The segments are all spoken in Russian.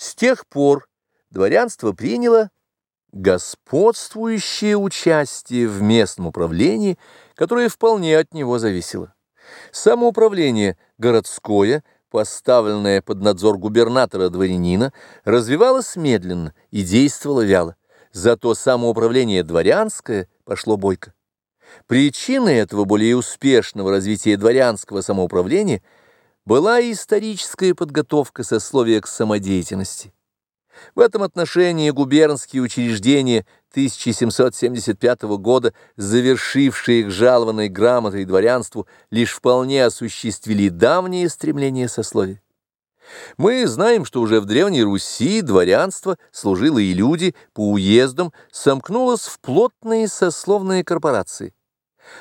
С тех пор дворянство приняло господствующее участие в местном управлении, которое вполне от него зависело. Самоуправление городское, поставленное под надзор губернатора-дворянина, развивалось медленно и действовало вяло. Зато самоуправление дворянское пошло бойко. Причиной этого более успешного развития дворянского самоуправления была историческая подготовка сословия к самодеятельности. В этом отношении губернские учреждения 1775 года, завершившие их жалованной грамотой дворянству, лишь вполне осуществили давние стремления сословия. Мы знаем, что уже в Древней Руси дворянство, служило и люди по уездам сомкнулось в плотные сословные корпорации.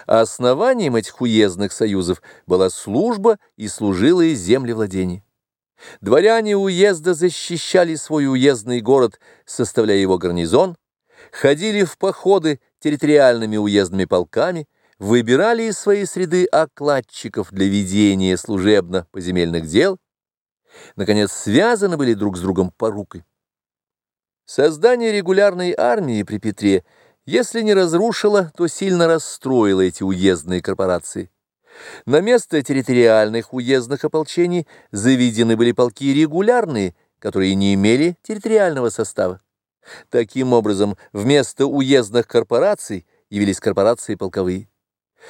Основанием этих уездных союзов была служба и служилые землевладение. Дворяне уезда защищали свой уездный город, составляя его гарнизон, ходили в походы территориальными уездными полками, выбирали из своей среды окладчиков для ведения служебно-поземельных дел, наконец, связаны были друг с другом порукой. Создание регулярной армии при Петре, если не разрушило, то сильно расстроило эти уездные корпорации. На место территориальных уездных ополчений заведены были полки регулярные, которые не имели территориального состава. Таким образом, вместо уездных корпораций явились корпорации полковые.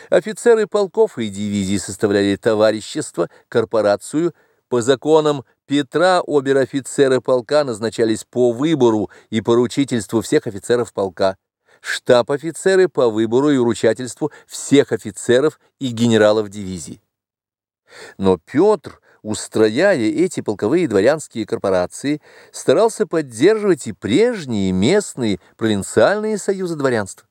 Офицеры полков и дивизий составляли товарищество, корпорацию. По законам Петра обер-офицеры полка назначались по выбору и поручительству всех офицеров полка штаб-офицеры по выбору и уручательству всех офицеров и генералов дивизии. Но Петр, устрояя эти полковые дворянские корпорации, старался поддерживать и прежние местные провинциальные союзы дворянства.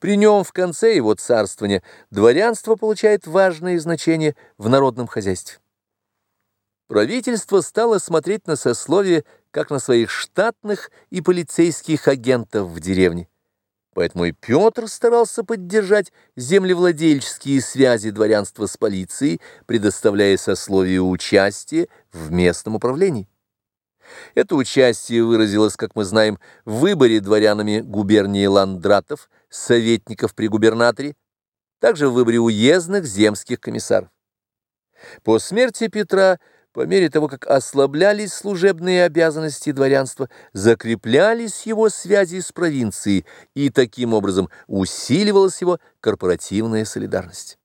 При нем в конце его царствования дворянство получает важное значение в народном хозяйстве. Правительство стало смотреть на сословие как на своих штатных и полицейских агентов в деревне. Поэтому и Петр старался поддержать землевладельческие связи дворянства с полицией, предоставляя сословию участие в местном управлении. Это участие выразилось, как мы знаем, в выборе дворянами губернии ландратов, советников при губернаторе, также в выборе уездных земских комиссаров. По смерти Петра – по мере того, как ослаблялись служебные обязанности дворянства, закреплялись его связи с провинцией, и таким образом усиливалась его корпоративная солидарность.